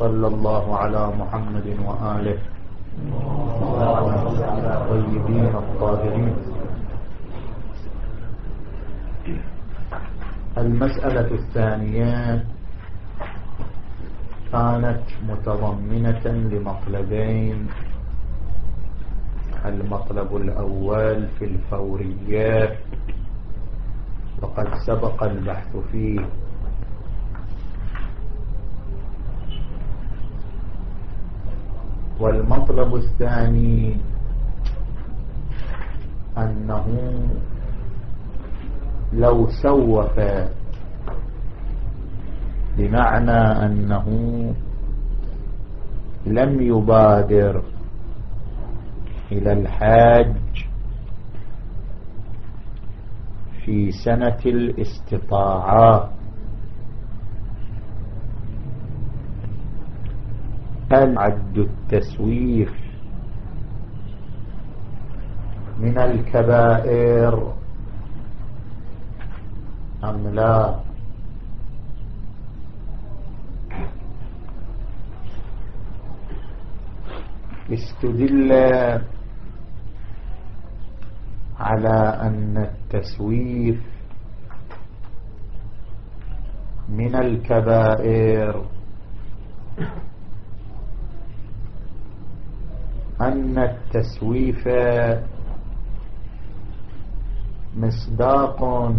صلى الله على محمد وآله الطيبين الطاهرين. المسألة الثانية كانت متضمنة لمطلبين. المطلب الأول في الفوريات. وقد سبق البحث فيه. والمطلب الثاني أنه لو سوف بمعنى أنه لم يبادر إلى الحاج في سنة الاستطاعة. هل عد التسويف من الكبائر. أم لا؟ استدل على أن التسويف من الكبائر. أن التسويف مصداق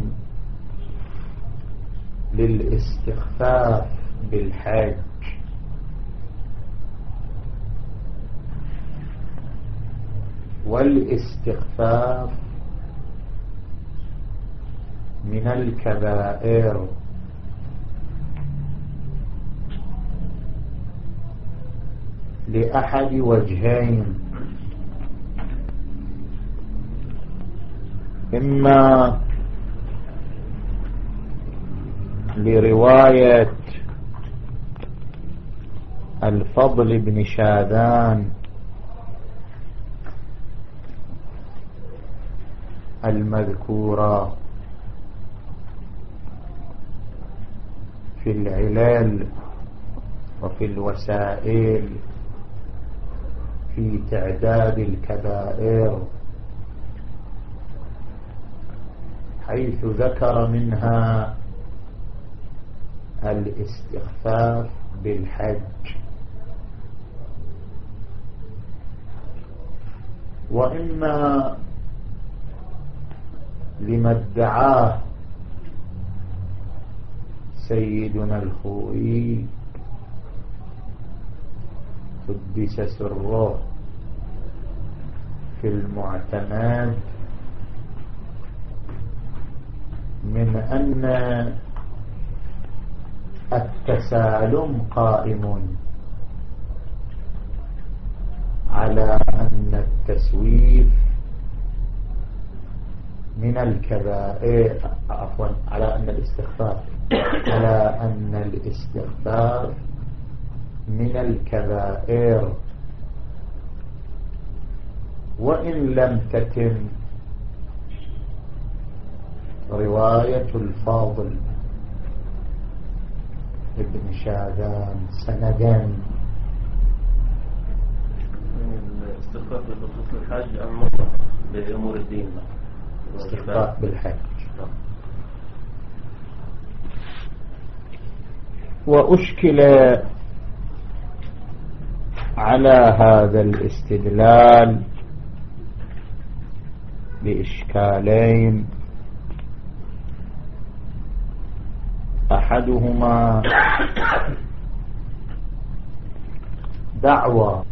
للاستخفاف بالحج والاستخفاف من الكبائر. لأحد وجهين. إما لرواية الفضل بن شاذان. المذكورة. في العلال وفي الوسائل في تعداد الكبائر. حيث ذكر منها الاستخفاف بالحج. وإما لما ادعاه سيدنا الخوئي قدس سره في المعتمد من أن التسالم قائم على أن التسويف من الكبائر عفوا على أن الاستغفار. على أن الاستغفار من الكبائر. وإن لم تتم رواية الفاضل ابن شاذان سندا. الاستخفاف بخصوص الحج أم مطلق بأمور الدين. استخفاف بالحج وأشكل على هذا الاستدلال بإشكالين. أحدهما دعوى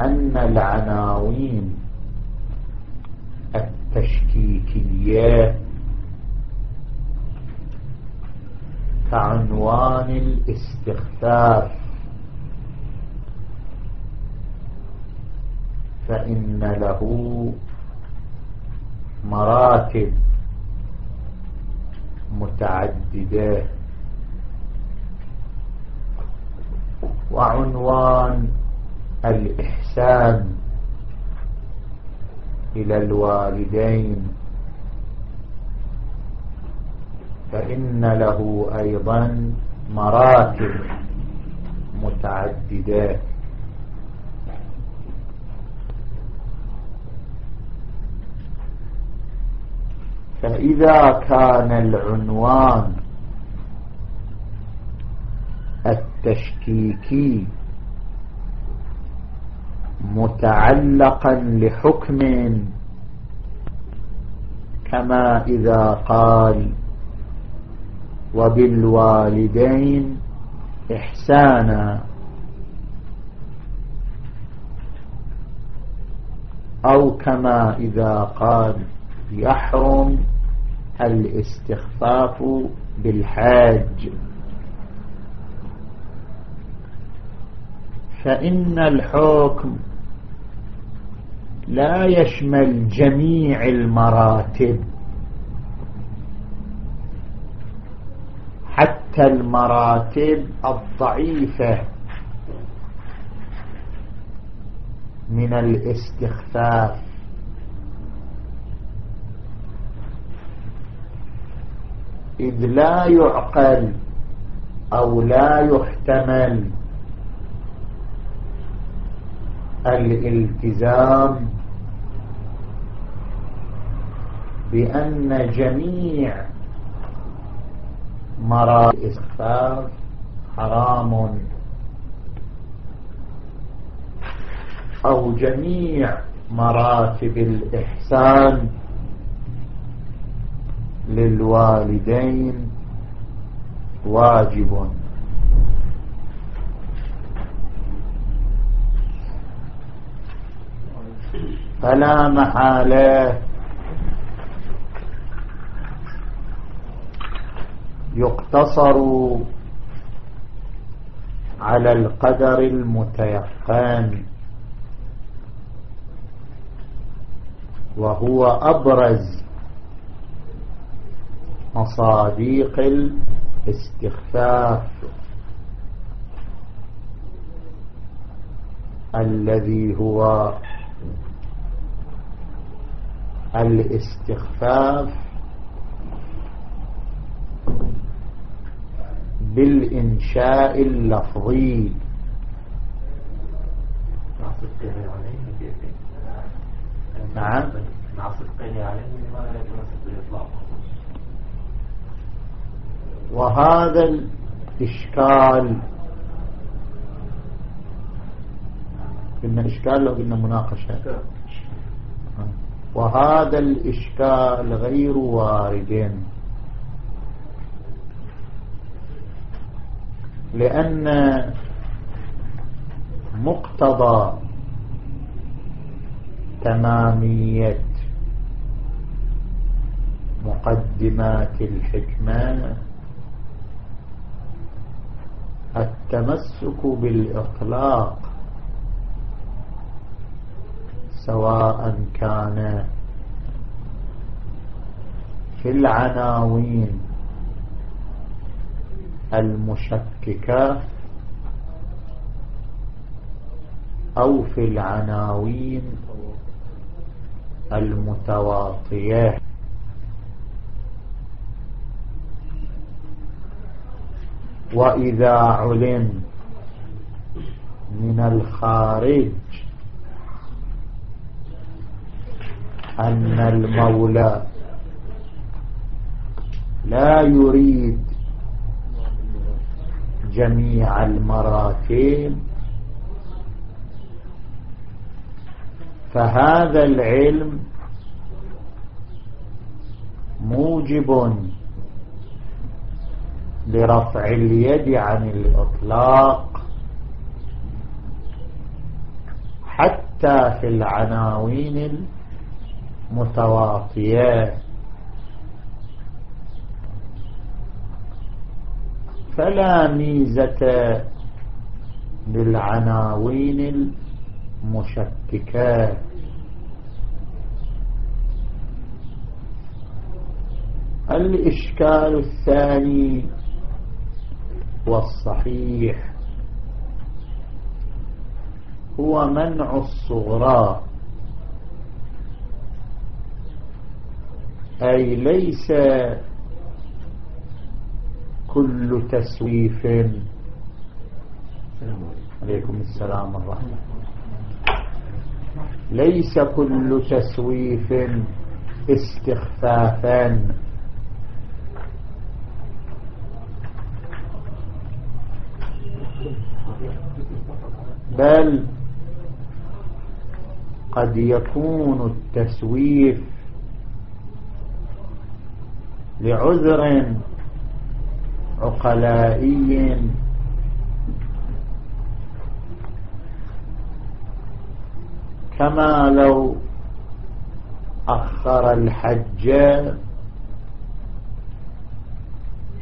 أن العناوين التشكيكية كعنوان الاستخفاف فإن له مراتب متعددة. وعنوان الإحسان إلى الوالدين. فإن له أيضا مراتب متعددة فإذا كان العنوان التشكيكي متعلقا لحكم كما إذا قال وبالوالدين إحسانا. أو كما إذا قال يحرم الاستخفاف بالحاج. فإن الحكم لا يشمل جميع المراتب. حتى المراتب الضعيفة من الاستخفاف. إذ لا يعقل أو لا يحتمل الالتزام بأن جميع مراتب الإسخاف حرام. أو جميع مراتب الإحسان للوالدين واجب. فلا محالة يقتصر على القدر المتيقن وهو أبرز مصاديق الاستخفاف الذي هو الاستخفاف بالإنشاء اللفظي. نعم. وهذا الإشكال قلنا إشكال لو قلنا مناقشة؟ وهذا الإشكال غير وارد. لأن مقتضى تمامية مقدمات الحكمة التمسك بالإطلاق سواء كان في العناوين المشككة أو في العناوين المتواطية. وإذا علم من الخارج أن المولى لا يريد جميع المراتب فهذا العلم موجب لرفع اليد عن الإطلاق حتى في العناوين المتواطية فلا ميزة للعناوين المشككات. الإشكال الثاني والصحيح هو منع الصغرى أي ليس كل تسويف. عليكم. السلام الرحمة ليس كل تسويف استخفافا. بل قد يكون التسويف لعذر عقلائي كما لو أخر الحج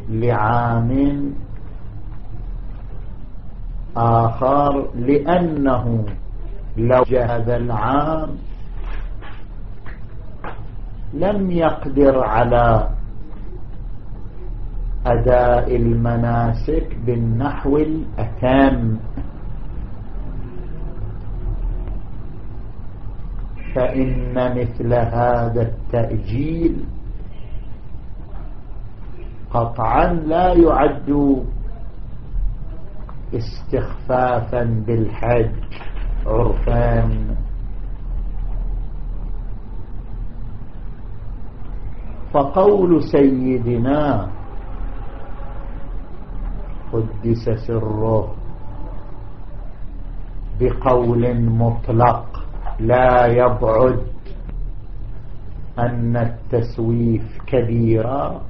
لعام آخر لأنه لو جهد العام لم يقدر على أداء المناسك بالنحو الأتام. فإن مثل هذا التأجيل قطعا لا يعد استخفافا بالحج عرفان فقول سيدنا قدس سره بقول مطلق لا يبعد أن التسويف كبيرا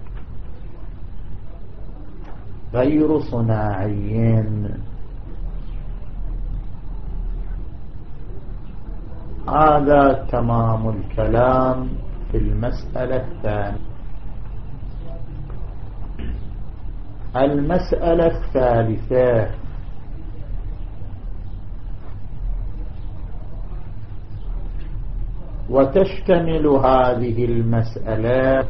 غير صناعيين. هذا تمام الكلام في المسألة الثانية. المسألة الثالثة. وتشتمل هذه المسألة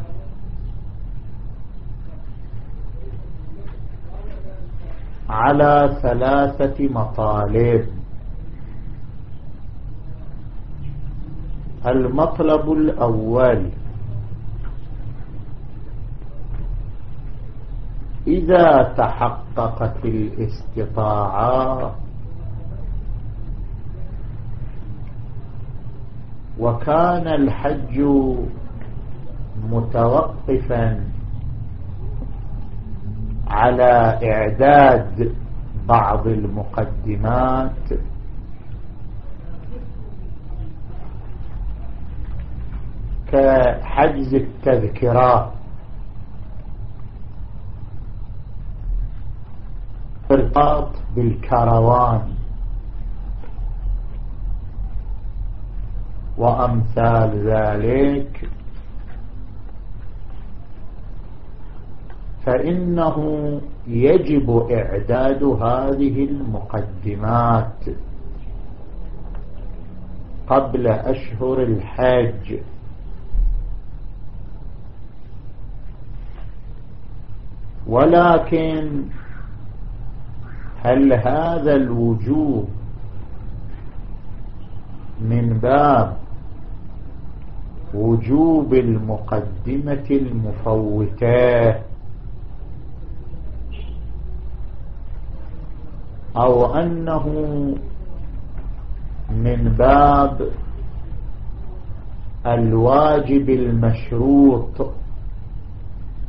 على ثلاثة مطالب. المطلب الأول. إذا تحققت الاستطاعة. وكان الحج متوقفا على إعداد بعض المقدمات. كحجز التذكرات ارتباط بالكروان. وأمثال ذلك. فإنه يجب إعداد هذه المقدمات قبل أشهر الحج. ولكن هل هذا الوجوب من باب وجوب المقدمة المفوتة أو أنه من باب الواجب المشروط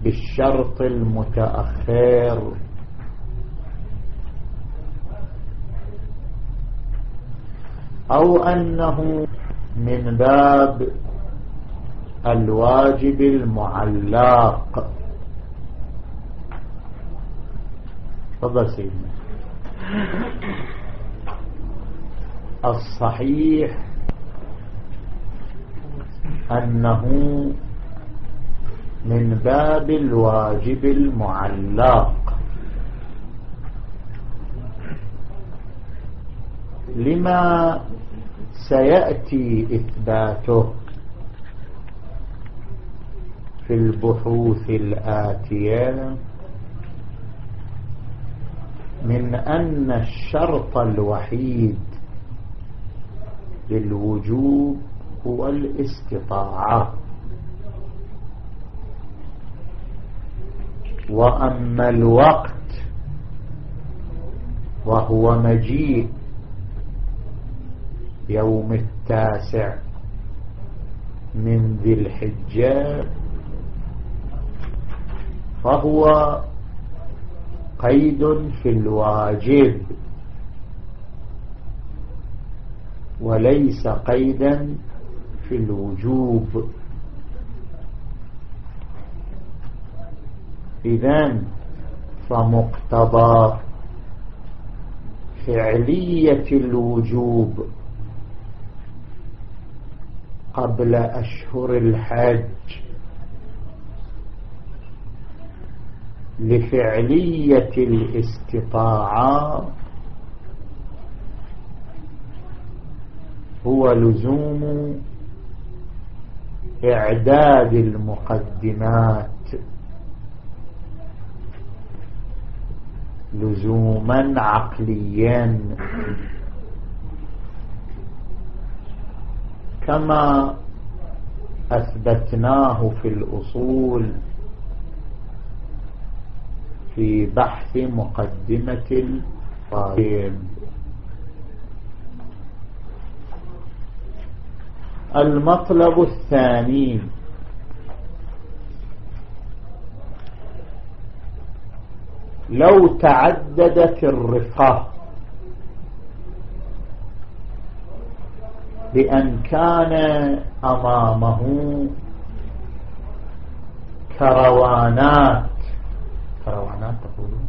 بالشرط المتأخر أو أنه من باب الواجب المعلق. تفضل سيدنا. الصحيح أنه من باب الواجب المعلق. لما سيأتي إثباته في البحوث الآتية من أن الشرط الوحيد للوجوب هو الاستطاعة وأما الوقت وهو مجيء يوم التاسع من ذي الحجة فهو قيد في الواجب وليس قيدا في الوجوب. إذن فمقتضى فعلية الوجوب قبل أشهر الحج. لفعلية الاستطاعة هو لزوم إعداد المقدمات. لزوما عقليا. كما أثبتناه في الأصول في بحث مقدمة الطالب. المطلب الثاني. لو تعددت الرفاه بأن كان أمامه كروانات. كروانات تقولون؟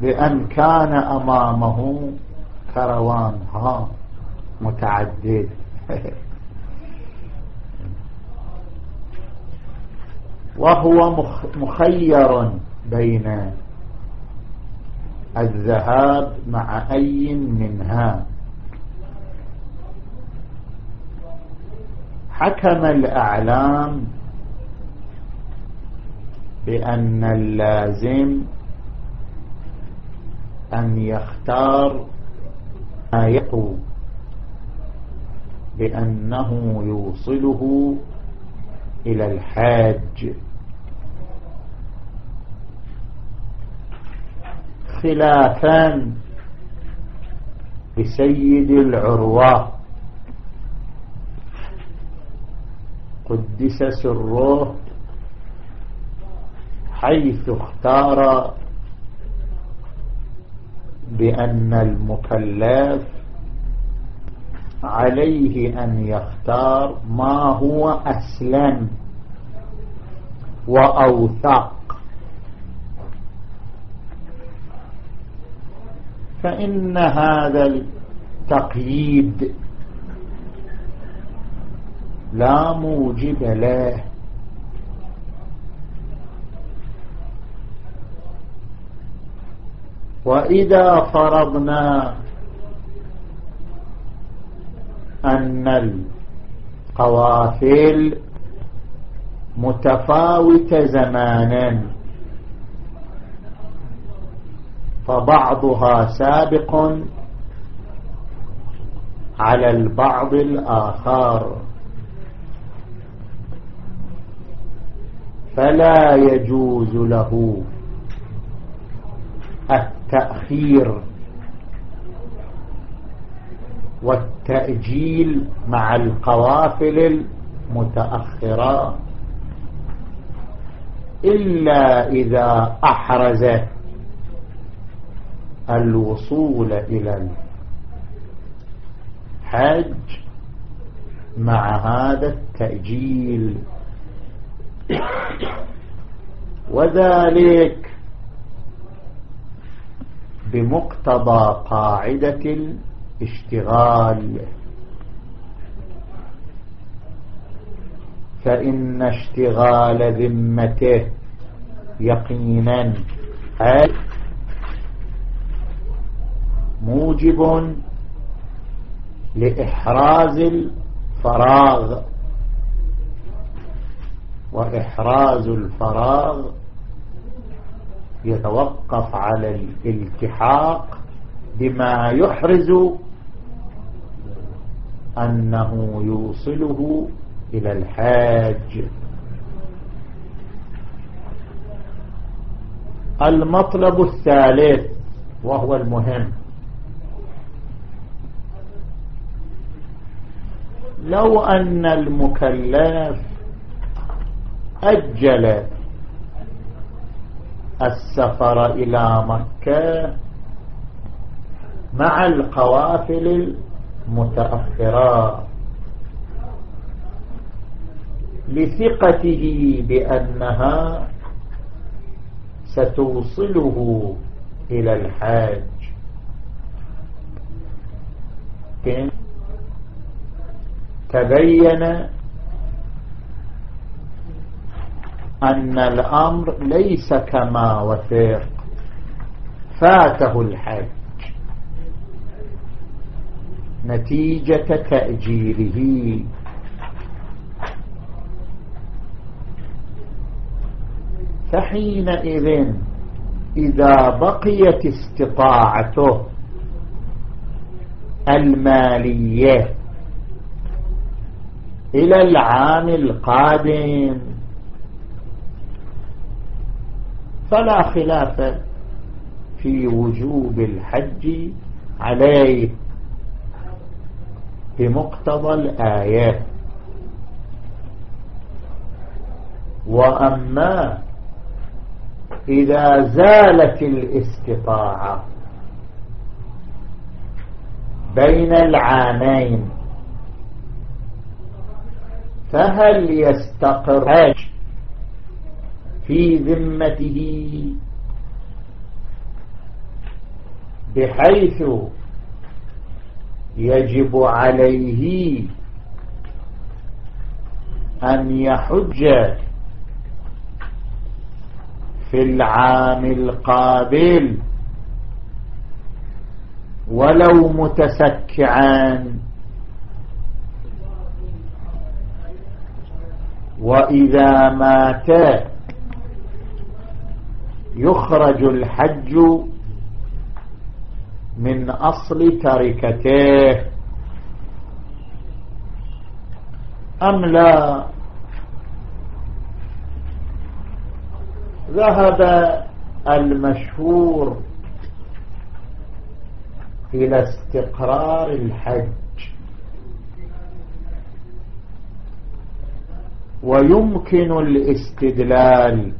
بأن كان أمامه كروان. ها متعدد. وهو مخير بين الذهاب مع أي منها. حكم الأعلام بأن اللازم أن يختار ما يقو بأنه يوصله إلى الحاج. خلافان بسيد العروة. قدس سره حيث اختار بأن المكلف عليه أن يختار ما هو أسلم وأوثق. فإن هذا التقييد لا موجب له. وإذا فرضنا أن القوافل متفاوتة زمانا فبعضها سابق على البعض الآخر. فلا يجوز له التأخير والتأجيل مع القوافل المتأخرة إلا إذا أحرز الوصول إلى الحج مع هذا التأجيل. وذلك بمقتضى قاعدة الاشتغال. فإن اشتغال ذمته يقينا. موجب لإحراز الفراغ. وإحراز الفراغ يتوقف على الالتحاق بما يحرز أنه يوصله إلى الحاج. المطلب الثالث وهو المهم. لو أن المكلف أجل السفر إلى مكة مع القوافل المتأخرة لثقته بأنها ستوصله إلى الحاج. تبين أن الأمر ليس كما وثق فاته الحج. نتيجة تأجيله فحينئذ إذا بقيت استطاعته المالية إلى العام القادم. فلا خلاف في وجوب الحج عليه بمقتضى الآيات وأما إذا زالت الاستطاعة بين العامين فهل يستقر في ذمته بحيث يجب عليه أن يحج في العام القابل ولو متسكعا وإذا مات يخرج الحج من أصل تركته. أم لا؟ ذهب المشهور إلى استقرار الحج. ويمكن الاستدلال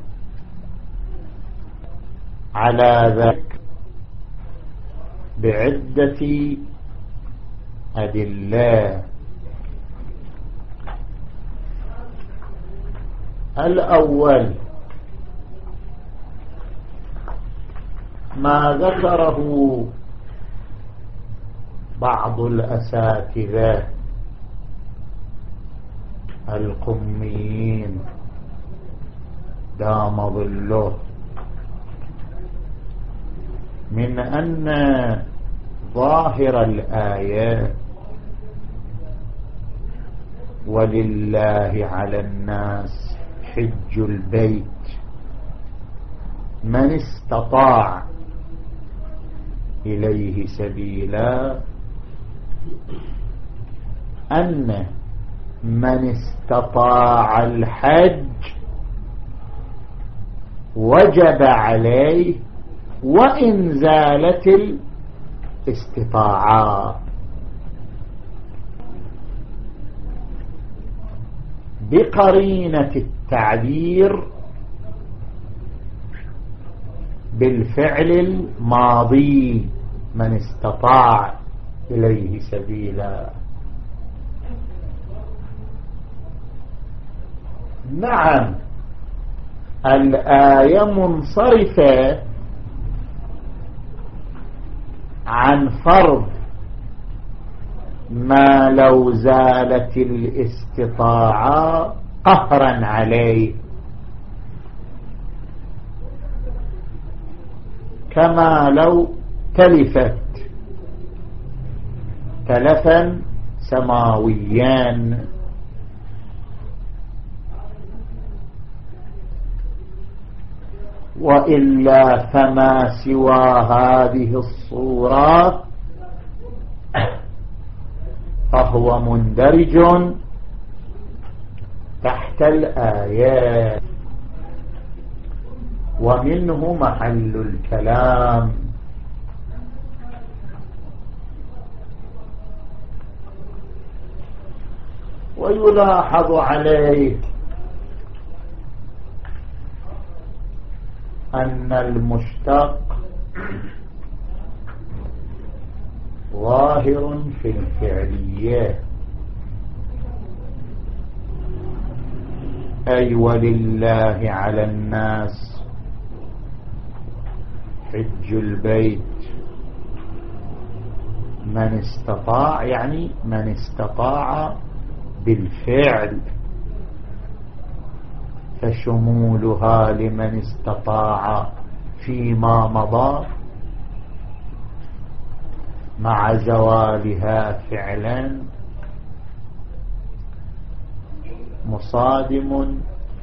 على ذلك بعدة أدلة. الأول ما ذكره بعض الأساتذة القميين. دام ظله. من أن ظاهر الآيات ولله على الناس حج البيت. من استطاع إليه سبيلا أن من استطاع الحج وجب عليه وإن زالت الاستطاعة بقرينة التعبير بالفعل الماضي من استطاع إليه سبيلا. نعم. الآية منصرفة عن فرض ما لو زالت الاستطاعة قهرا عليه. كما لو تلفت تلفا سماويا. وإلا فما سوى هذه الصورة. فهو مندرج تحت الآيات. ومنه محل الكلام. ويلاحظ عليه أن المشتق ظاهر في الفعليات أي ولله على الناس. حج البيت. من استطاع يعني من استطاع بالفعل. فشمولها لمن استطاع فيما مضى مع زوالها فعلا مصادم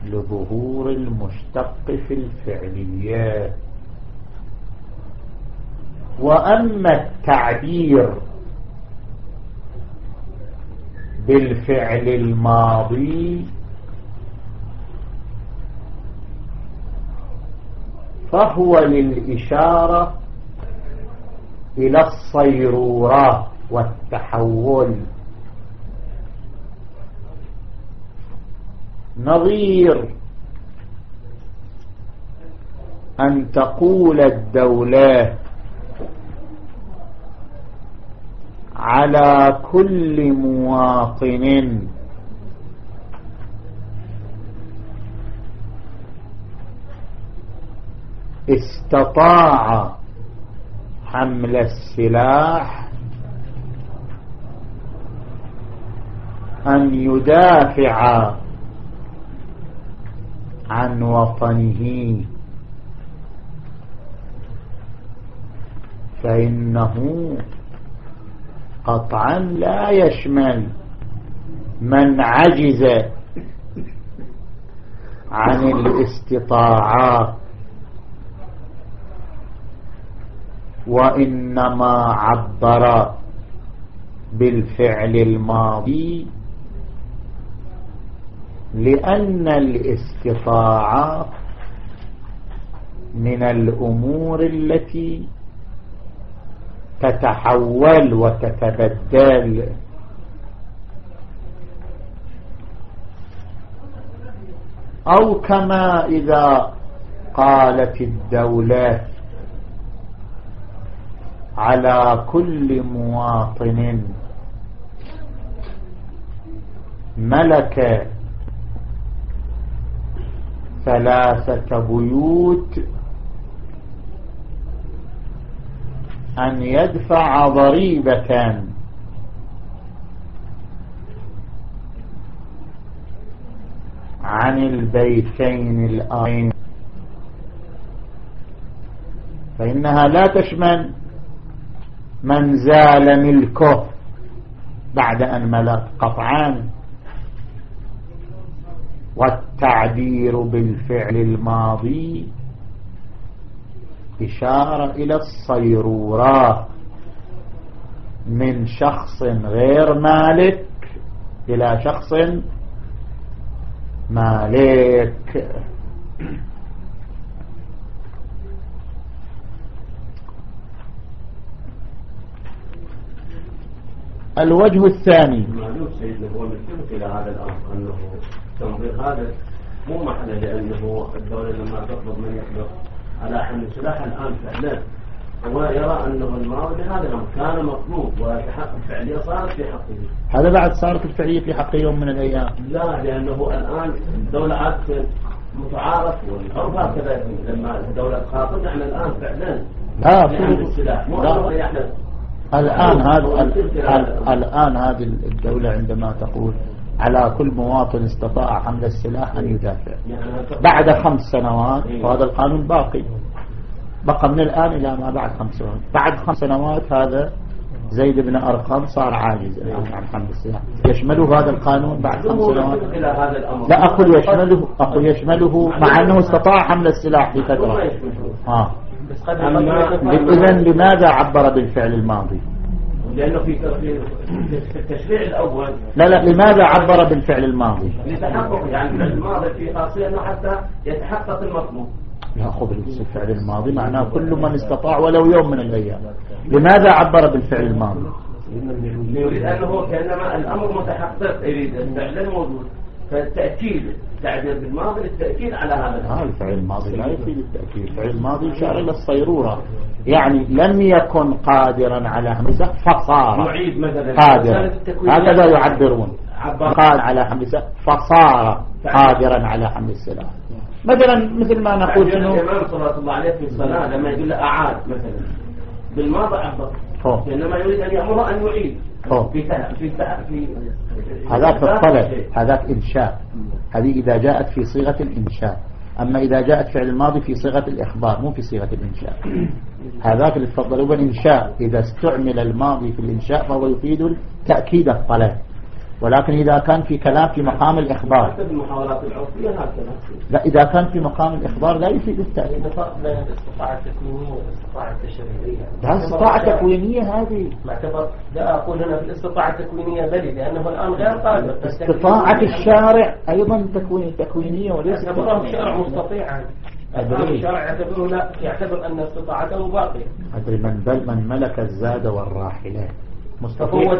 لظهور المشتق في الفعليات وأما التعبير بالفعل الماضي فهو للإشارة إلى الصيرورة والتحول. نظير أن تقول الدولة على كل مواطن استطاع حمل السلاح أن يدافع عن وطنه. فإنه قطعا لا يشمل من عجز عن الاستطاعات. وإنما عبر بالفعل الماضي لأن الاستطاعة من الأمور التي تتحول وتتبدل. أو كما إذا قالت الدولة على كل مواطن. ملك ثلاثة بيوت أن يدفع ضريبة. عن البيتين الآخرين فإنها لا تشمل من زال ملكه بعد أن ملك قطعان. والتعبير بالفعل الماضي إشارة إلى الصيرورة من شخص غير مالك إلى شخص مالك. الوجه الثاني. معلوم سيدنا هو إلى هذا الأمر أنه تنظير هذا مو محل لأنه الدولة لما تطلب من يطلق على حمل السلاح الآن فعلا. هو يرى أنه الماضي هذا الأمر كان مطلوب وتحقق الفعلية صارت في حقه هذا بعد صارت الفعلية في حقه يوم من الأيام. لا لأنه الآن الدولة عادة متعارف والعرف هكذا لما الدولة تخاطب إحنا الآن فعلا لا في السلاح. مو لا. الآن هذا الآن هذه الدولة عندما تقول على كل مواطن استطاع حمل السلاح أن يدافع. بعد خمس سنوات. وهذا القانون باقي. بقى من الآن إلى ما بعد خمس سنوات. بعد خمس سنوات هذا زيد بن أرقم صار عاجز الآن عن حمل السلاح. يشمله هذا القانون بعد خمس سنوات. لا أقول يشمله أقول يشمله مع أنه استطاع حمل السلاح في فترة. آه. إذا لماذا عبر بالفعل الماضي؟ لأنه في التشريع الأول. لا لا لماذا عبر بالفعل الماضي؟ لتحقق يعني الفعل الماضي في خاصية أنه حتى يتحقق المطلوب يأخذ الفعل الماضي معناه كل من استطاع ولو يوم من الأيام. لماذا عبر بالفعل الماضي؟ يريد أنه كأنما الأمر متحقق يريد الفعل موجود فالتأكيد تعبير بالماضي للتأكيد على هذا الفعل الماضي لا يفيد التأكيد. الفعل الماضي إشارة إلى الصيرورة. يعني لم يكن قادرا على همسة فصار يعيد مثلا. قادرا. هكذا يعبرون. قال على السلاح فصار قادرا على حمل السلاح مثلا مثل ما نقول انه الإمام صلى الله عليه في الصلاه لما يقول له أعاد مثلا. بالماضي عبر انما يريد أن يامره أن يعيد. هذاك الطلب. هذاك إنشاء. هذه إذا جاءت في صيغة الإنشاء. أما إذا جاءت فعل الماضي في صيغة الإخبار مو في صيغة الإنشاء. هذاك اللي تفضلوا بالإنشاء إذا استعمل الماضي في الإنشاء فهو يفيد تأكيد الطلب. ولكن إذا كان في كلام في مقام الإخبار. لا إذا كان في مقام الإخبار لا يفيد التأكيد التكوينية والاستطاعة التشريعية لا استطاعة تكوينية هذه. معتبر لا أقول هنا في الاستطاعة التكوينية بلي لأنه الآن غير قادر. استطاعة الشارع أيضا تكوين تكوينية وليس يعتبره الشارع مستطيعا الشارع يعتبره لا يعتبر أن استطاعته باقية. أدري من بل من ملك الزاد والراحلات مستطيع.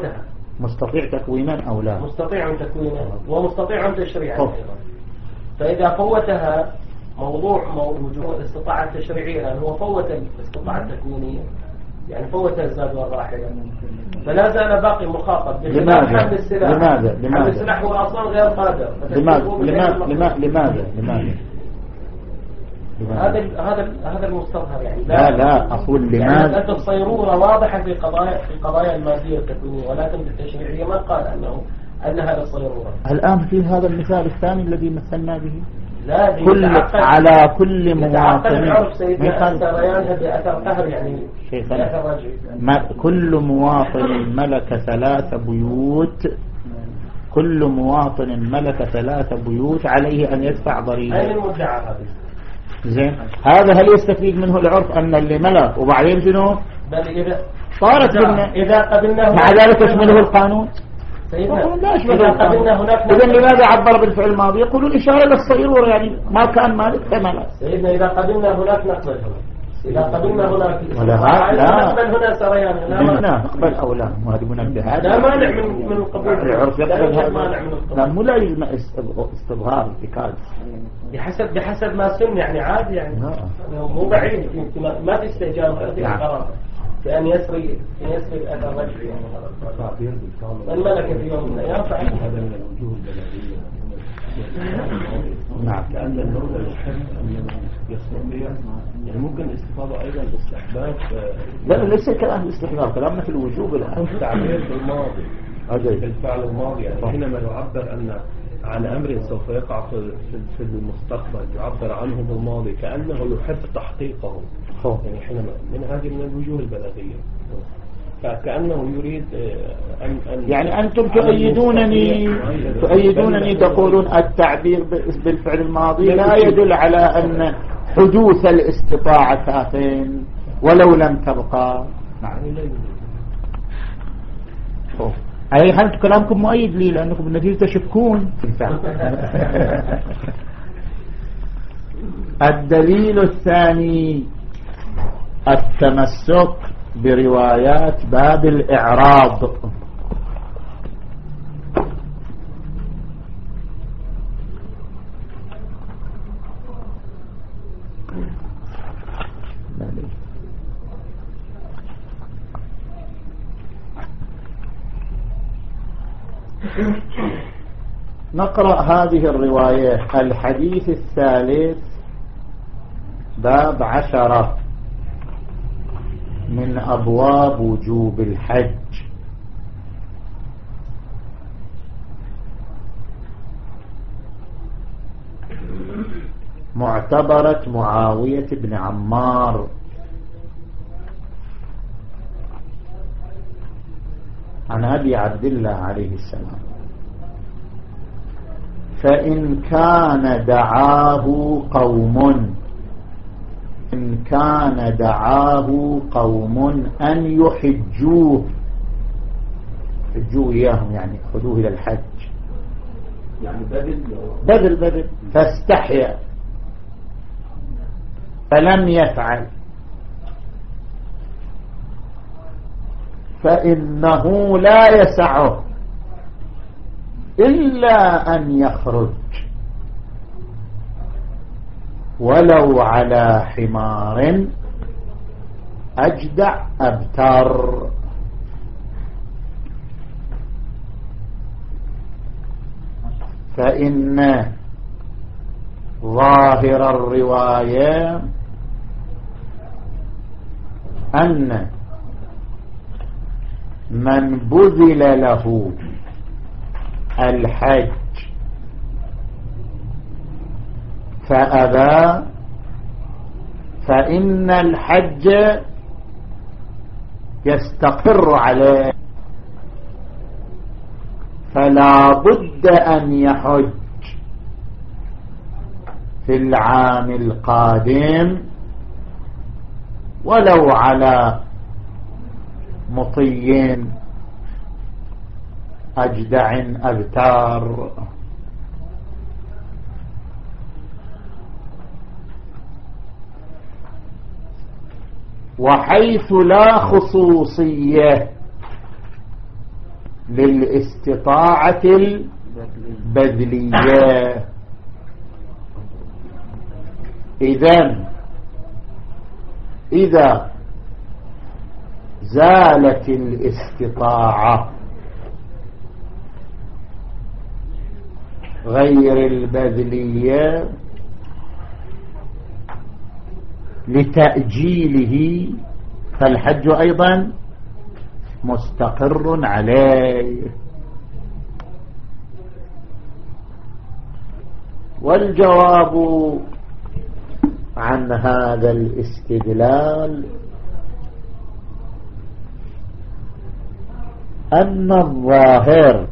مستطيع تكوينا أو لا مستطيع تكوينا ومستطيع تشريعا أيضا فإذا فوتها موضوع وجود الاستطاعة التشريعية هو فوت الاستطاعة التكوينية يعني فوت الزاد والراحلة فلا زال باقي مخاطب لماذا لماذا لماذا السلاح هو أصلا غير قادر لماذا لماذا لماذا لماذا هذا هذا هذا المستظهر يعني. لا لا أقول لماذا؟ يعني الصيرورة واضحة في قضايا في قضايا المادية التكوينية ولكن بالتشريعية ما قال أنه أن هذا الصيرورة. الآن في هذا المثال الثاني الذي مثلنا به؟ لا كل على كل مواطن يعني ما كل مواطن ملك ثلاث بيوت. كل مواطن ملك ثلاث بيوت عليه أن يدفع ضريبة. أين المدعى هذه؟ زين؟ هذا هل يستفيد منه العرف أن اللي ملك وبعدين شنو؟ بل إذا صارت إذا, إذا قبلناه مع ذلك يشمله القانون؟ سيدنا هناك إذا لماذا عبر بالفعل الماضي؟ يقولون إشارة للصيرورة يعني ما كان مالك فملك سيدنا إذا قبلنا هناك نقبل إذا قبلنا هناك ولا لا؟ نقبل هنا سريان لا نقبل أو لا وهذه منبهات لا مانع من من القبول. العرف يقبل مانع من القبول. لا مو لا يلزم استظهار ارتكاز بحسب بحسب ما سن يعني عادي يعني. مو بعيد ما في استئجار في قرار بأن يسري أن يسري الأثر رجعي يعني الملكة في يوم من الأيام فعلا. هذا من الوجوه البلاغية نعم لأن اللغة الحد يستطيع يعني ممكن الاستفاضة أيضا باستحباب لا ليس كلام الاستحباب كلامنا في الوجوب الآن. التعبير في الماضي. أجل. في الفعل الماضي يعني حينما يعبر أن عن أمر سوف يقع في المستقبل يعبر عنه بالماضي كأنه يحب تحقيقه. يعني حينما من هذه من الوجوه البلاغية. فكأنه يريد آه، أن, أن يعني أنتم تؤيدونني تؤيدونني تقولون التعبير بالفعل الماضي لا يدل على أن حدوث الاستطاعة كافين ولو لم تبقى. نعم. أي هل كلامكم مؤيد لي؟ لأنكم بالنتيجة تشكون. الدليل الثاني التمسك بروايات باب الإعراض. نقرأ هذه الرواية الحديث الثالث باب عشرة. من أبواب وجوب الحج. معتبرة معاوية بن عمار. عن أبي عبد الله عليه السلام. فإن كان دعاه قوم إن كان دعاه قوم أن يحجوه. حجوه إياهم يعني خذوه إلى الحج. يعني بدل بدل بدل. فاستحيا. فلم يفعل. فإنه لا يسعه إلا أن يخرج. ولو على حمار أجدع أبتر. فإن ظاهر الرواية أن من بذل له الحج فأبى فإن الحج يستقر عليه. فلا بد أن يحج في العام القادم ولو على مطي أجدع أبتار. وحيث لا خصوصية للاستطاعة البذلية. إذن إذا زالت الاستطاعة غير البذلية لتأجيله فالحج أيضا مستقر عليه. والجواب عن هذا الاستدلال أن الظاهر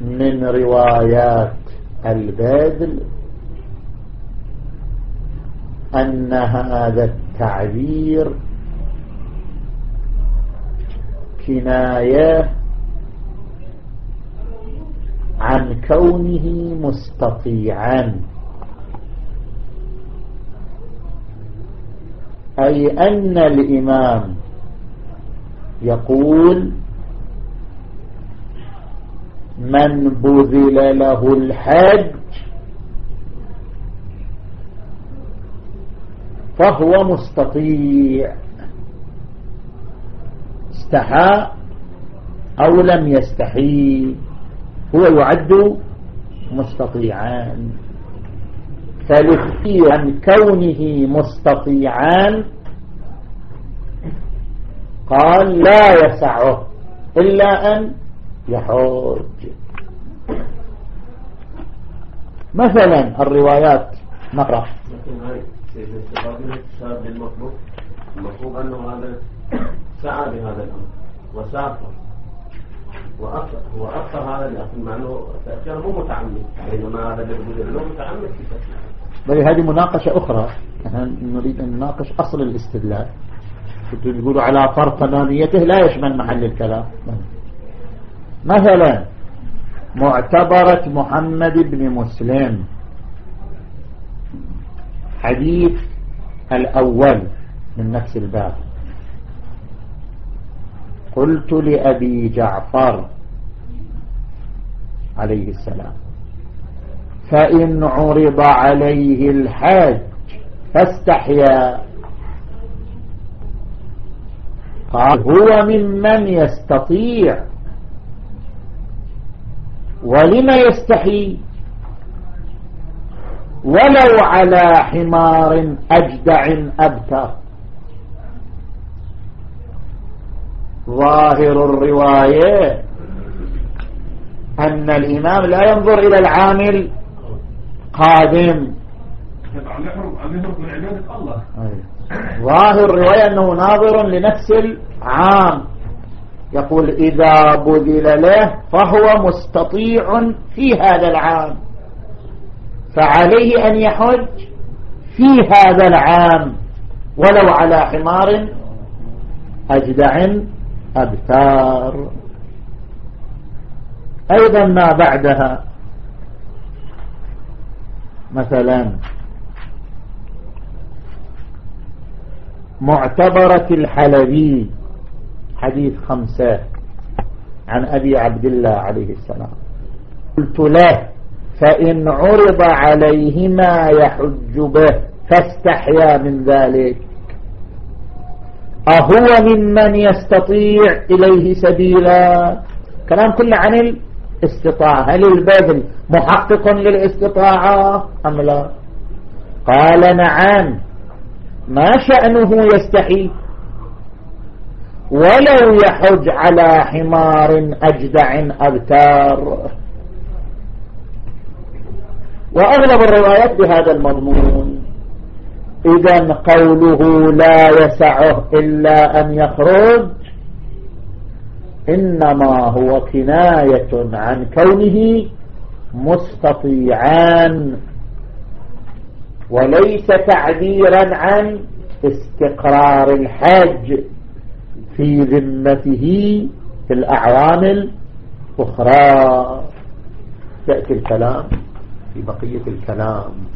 من روايات البذل أن هذا التعبير كناية عن كونه مستطيعا. أي أن الإمام يقول من بذل له الحج فهو مستطيع. استحى أو لم يستحي هو يعد مستطيعان. فلخي عن كونه مستطيعان. قال لا يسعه إلا أن يحج. مثلا الروايات نقرأ. المطلوب أنه هذا سعى بهذا الأمر. وسافر. وأخر هذا الأخر مع أنه تأثير مو متعمد. بينما هذا الذي متعمد في بل هذه مناقشة أخرى. نحن نريد أن نناقش أصل الاستدلال. كنتوا تقولوا على فرض تماميته لا يشمل محل الكلام. مثلا معتبرة محمد بن مسلم. حديث الأول من نفس الباب. قلت لأبي جعفر عليه السلام فإن عرض عليه الحاج فاستحيا. قال هو ممن يستطيع ولم يستحي؟ ولو على حمار أجدع أبتر. ظاهر الرواية أن الإمام لا ينظر إلى العامل قادم. ظاهر الرواية أنه ناظر لنفس العام. يقول إذا بذل له فهو مستطيع في هذا العام. فعليه أن يحج في هذا العام ولو على حمار أجدع أبتار. أيضا ما بعدها. مثلا معتبرة الحلبي حديث خمسة عن أبي عبد الله عليه السلام. قلت له فإن عرض عليه ما يحج به فاستحيا من ذلك. أهو ممن يستطيع إليه سبيلا. كلام كله عن الاستطاعة. هل البذل محقق للاستطاعة أم لا؟ قال نعم. ما شأنه يستحي؟ ولو يحج على حمار أجدع أبتار. وأغلب الروايات بهذا المضمون. إذا قوله لا يسعه إلا أن يخرج إنما هو كناية عن كونه مستطيعان وليس تعبيرا عن استقرار الحج في ذمته في الأعوام الأخرى. يأتي الكلام. في بقية الكلام.